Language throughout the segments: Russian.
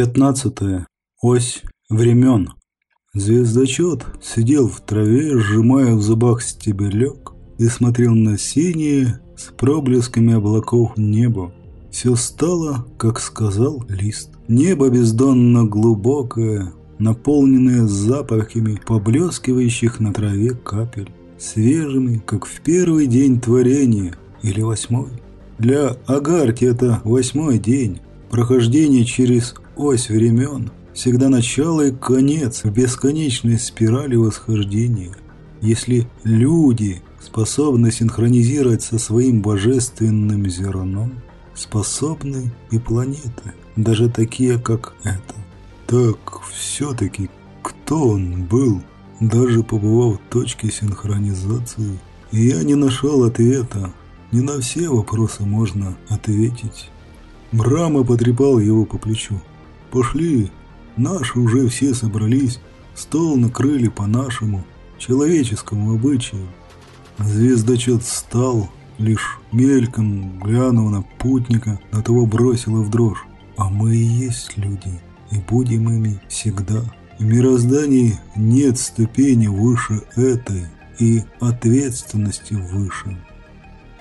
15. Ось времен. Звездочет сидел в траве, сжимая в зубах стебелек, и смотрел на синее с проблесками облаков небо. Все стало, как сказал лист. Небо бездонно глубокое, наполненное запахами поблескивающих на траве капель, свежими, как в первый день творения или восьмой. Для Агарти это восьмой день, прохождение через ось времен, всегда начало и конец в бесконечной спирали восхождения. Если люди способны синхронизировать со своим божественным зерном, способны и планеты, даже такие, как эта. Так, все-таки, кто он был, даже побывав в точке синхронизации? я не нашел ответа. Не на все вопросы можно ответить. Мрама потрепал его по плечу. Пошли, наши уже все собрались, стол накрыли по-нашему, человеческому обычаю. Звездочет встал, лишь мельком глянув на путника, на того бросила в дрожь. А мы и есть люди, и будем ими всегда. В мироздании нет ступени выше этой, и ответственности выше.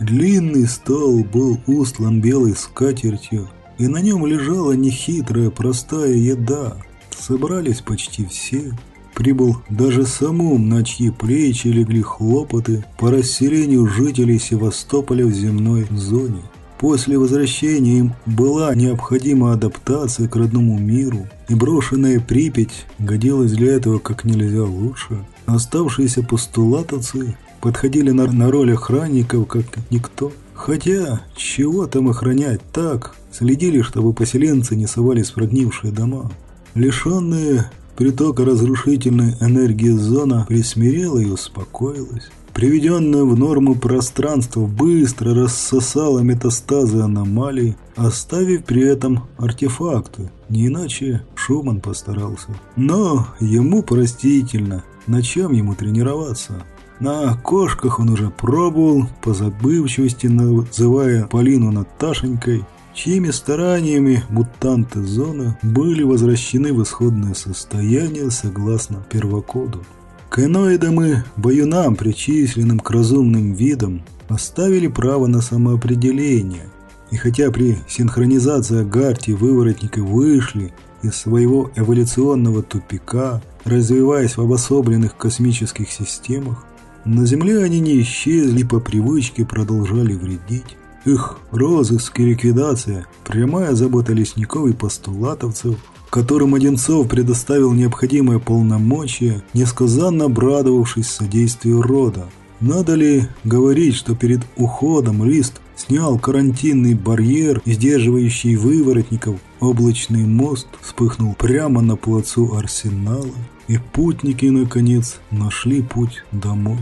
Длинный стол был устлан белой скатертью, и на нем лежала нехитрая простая еда. Собрались почти все. Прибыл даже самум, на чьи плечи легли хлопоты по расселению жителей Севастополя в земной зоне. После возвращения им была необходима адаптация к родному миру, и брошенная Припять годилась для этого как нельзя лучше. Оставшиеся постулатовцы подходили на, на роль охранников как никто. Хотя, чего там охранять так, Следили, чтобы поселенцы не совались в прогнившие дома. Лишенные притока разрушительной энергии зона присмирела и успокоилась. Приведенное в норму пространство быстро рассосало метастазы аномалий, оставив при этом артефакты. Не иначе Шуман постарался. Но ему простительно, на чем ему тренироваться? На кошках он уже пробовал, по забывчивости называя Полину Наташенькой, чьими стараниями мутанты зоны были возвращены в исходное состояние согласно первокоду. Каноидам и баюнам, причисленным к разумным видам, оставили право на самоопределение. И хотя при синхронизации Агарти выворотники вышли из своего эволюционного тупика, развиваясь в обособленных космических системах, на Земле они не исчезли по привычке продолжали вредить. Их розыск и ликвидация – прямая забота лесников и постулатовцев, которым Одинцов предоставил необходимое полномочия, несказанно обрадовавшись содействию рода. Надо ли говорить, что перед уходом Лист снял карантинный барьер, сдерживающий выворотников, облачный мост вспыхнул прямо на плацу арсенала, и путники, наконец, нашли путь домой.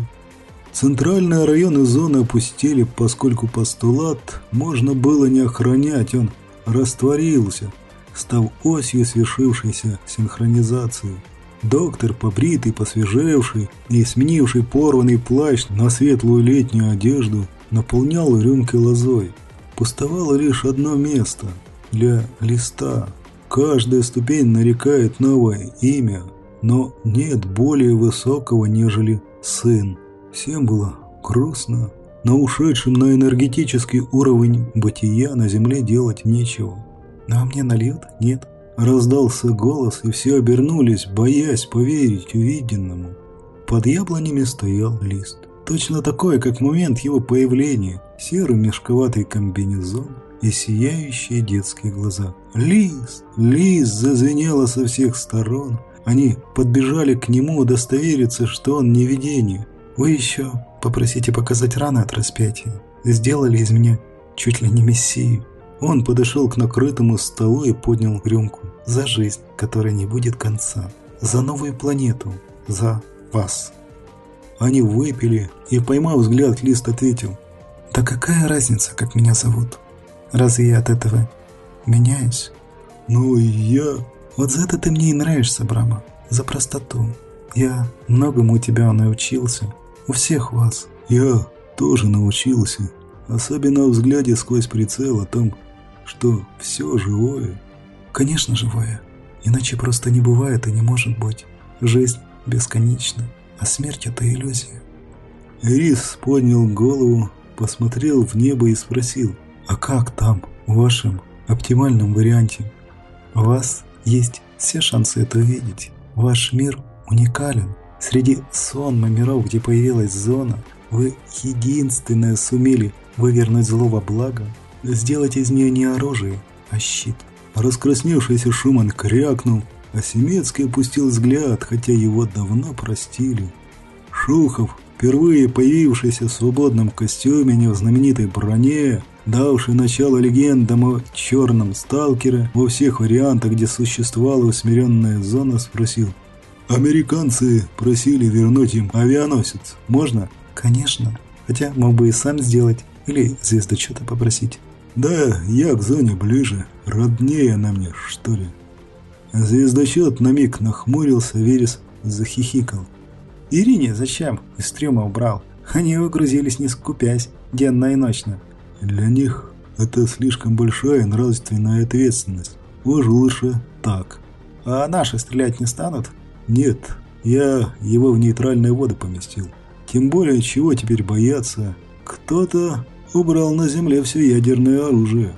Центральные районы зоны опустили, поскольку постулат можно было не охранять, он растворился, став осью свершившейся синхронизации. Доктор, побритый, посвежевший и сменивший порванный плащ на светлую летнюю одежду, наполнял рюмки лозой. Пустовало лишь одно место для листа. Каждая ступень нарекает новое имя, но нет более высокого, нежели сын. Всем было грустно. На ушедшем на энергетический уровень бытия на земле делать нечего. «Ну, «А мне нальют? Нет?» Раздался голос, и все обернулись, боясь поверить увиденному. Под яблонями стоял лист. Точно такой, как в момент его появления. Серый мешковатый комбинезон и сияющие детские глаза. «Лист! Лист!» зазвенело со всех сторон. Они подбежали к нему удостовериться, что он не видение. Вы еще попросите показать раны от распятия. Сделали из меня чуть ли не мессию. Он подошел к накрытому столу и поднял рюмку. За жизнь, которой не будет конца. За новую планету. За вас. Они выпили, и, поймав взгляд, Лист ответил. «Да какая разница, как меня зовут? Разве я от этого меняюсь?» «Ну, я...» «Вот за это ты мне и нравишься, Брама. За простоту. Я многому у тебя научился. У всех вас. Я тоже научился. Особенно в взгляде сквозь прицел о том, что все живое Конечно, живое. Иначе просто не бывает и не может быть. Жизнь бесконечна, а смерть – это иллюзия. Рис поднял голову, посмотрел в небо и спросил, «А как там, в вашем оптимальном варианте?» «У вас есть все шансы это увидеть. Ваш мир уникален. Среди сонма миров, где появилась зона, вы единственное сумели вывернуть зло во благо, сделать из нее не оружие, а щит». Раскрасневшийся Шуман крякнул, а Семецкий опустил взгляд, хотя его давно простили. Шухов впервые появившийся в свободном костюме, не в знаменитой броне, давший начало легендам о черном сталкере во всех вариантах, где существовала усмиренная зона, спросил. «Американцы просили вернуть им авианосец. Можно?» «Конечно. Хотя мог бы и сам сделать. Или звездочета попросить». «Да, я к зоне ближе. Роднее она мне, что ли?» Звездочет на миг нахмурился, Верес захихикал. Ирине зачем? Из трюма убрал. Они выгрузились не скупясь, денно и ночно. Для них это слишком большая нравственная ответственность. Уж лучше так. А наши стрелять не станут? Нет, я его в нейтральные воды поместил. Тем более, чего теперь бояться? Кто-то убрал на земле все ядерное оружие.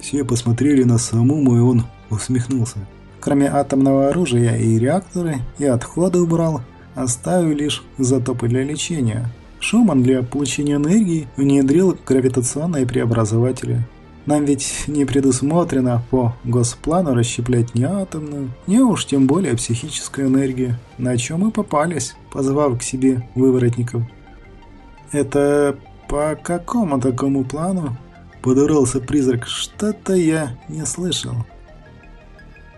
Все посмотрели на самому, и он усмехнулся. Кроме атомного оружия и реакторы, и отходы убрал – оставив лишь затопы для лечения. Шуман для получения энергии внедрил гравитационные преобразователи. Нам ведь не предусмотрено по госплану расщеплять ни атомную, ни уж тем более психическую энергию, на чем мы попались, позвав к себе выворотников. Это по какому такому плану? Подорвался призрак, что-то я не слышал.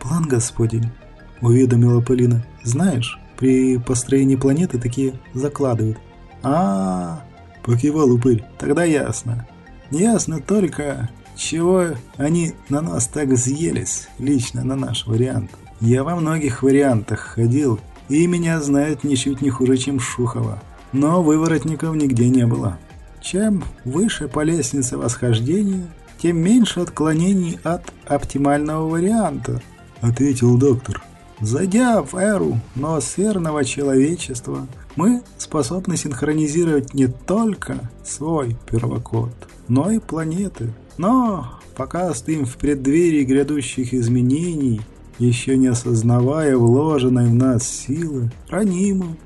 План Господень, уведомила Полина. Знаешь, при построении планеты такие закладывают. а, -а, -а покивал упырь. Тогда ясно. Ясно только, чего они на нас так взъелись, лично на наш вариант. Я во многих вариантах ходил, и меня знают ничуть не хуже, чем Шухова. Но выворотников нигде не было. Чем выше по лестнице восхождения, тем меньше отклонений от оптимального варианта, ответил доктор. Зайдя в эру ноосферного человечества, мы способны синхронизировать не только свой первокод, но и планеты. Но пока стоим в преддверии грядущих изменений, еще не осознавая вложенной в нас силы, ранимы.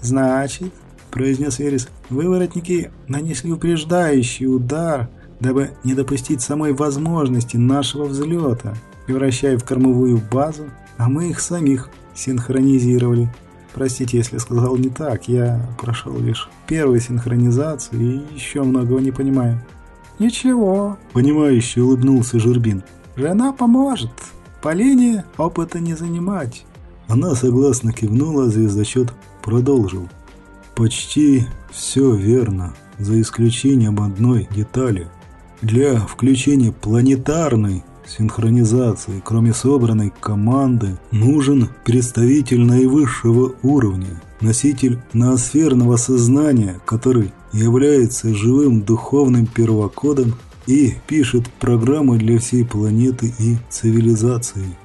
«Значит», — произнес Верес, — «выворотники нанесли упреждающий удар, дабы не допустить самой возможности нашего взлета, превращая в кормовую базу а мы их самих синхронизировали. Простите, если сказал не так, я прошел лишь первую синхронизацию и еще многого не понимаю. Ничего, понимающе улыбнулся Журбин. Жена поможет. Полине опыта не занимать. Она согласно кивнула, а звездочет продолжил. Почти все верно, за исключением одной детали. Для включения планетарной синхронизации, кроме собранной команды, нужен представитель наивысшего уровня, носитель ноосферного сознания, который является живым духовным первокодом и пишет программы для всей планеты и цивилизации.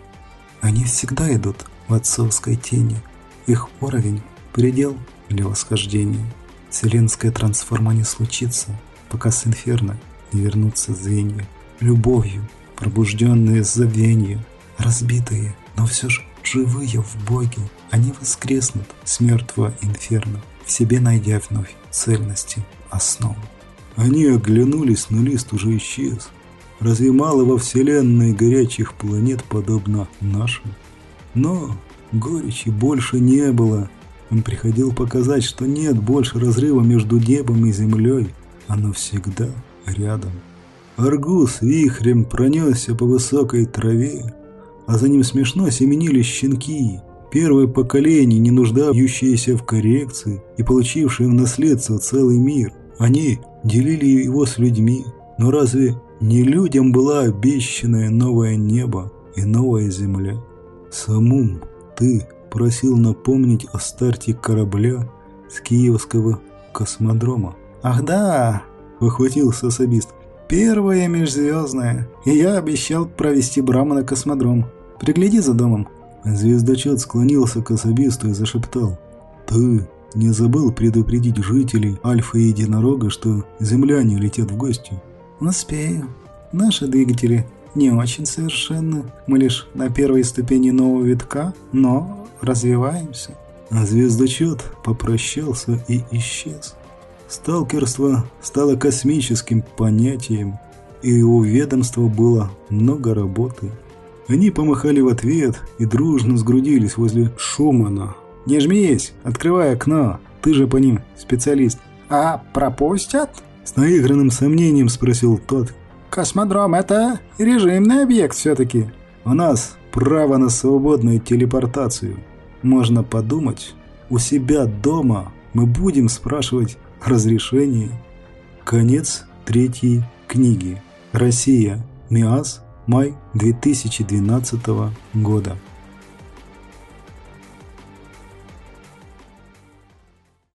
Они всегда идут в отцовской тени. Их уровень – предел для восхождения. Вселенская трансформа не случится, пока с инферно не вернутся звенья. Любовью пробужденные забвенью, разбитые, но все же живые в Боге, они воскреснут с мертвого инферно, в себе найдя вновь цельности, основу. Они оглянулись, но лист уже исчез. Разве мало во Вселенной горячих планет подобно нашим? Но горечи больше не было. Он приходил показать, что нет больше разрыва между небом и землей. Оно всегда рядом. Аргус вихрем пронесся по высокой траве, а за ним смешно семенили щенки, первое поколение, не нуждающиеся в коррекции и получившие в наследство целый мир. Они делили его с людьми, но разве не людям была обещанное новое небо и новая земля? Самум, ты просил напомнить о старте корабля с киевского космодрома. «Ах да!» – похватился особист. Первое межзвездное. И я обещал провести Брама на космодром. Пригляди за домом. Звездочет склонился к особисту и зашептал. «Ты не забыл предупредить жителей Альфа и Единорога, что земляне летят в гости?» «Успею. Наши двигатели не очень совершенны. Мы лишь на первой ступени нового витка, но развиваемся». А звездочет попрощался и исчез. Сталкерство стало космическим понятием, и у ведомства было много работы. Они помахали в ответ и дружно сгрудились возле Шумана. «Не жмись! Открывай окно! Ты же по ним специалист!» «А пропустят?» С наигранным сомнением спросил тот. «Космодром — это режимный объект все-таки!» «У нас право на свободную телепортацию. Можно подумать, у себя дома мы будем спрашивать разрешение». Конец третьей книги. Россия. МИАС. Май 2012 года.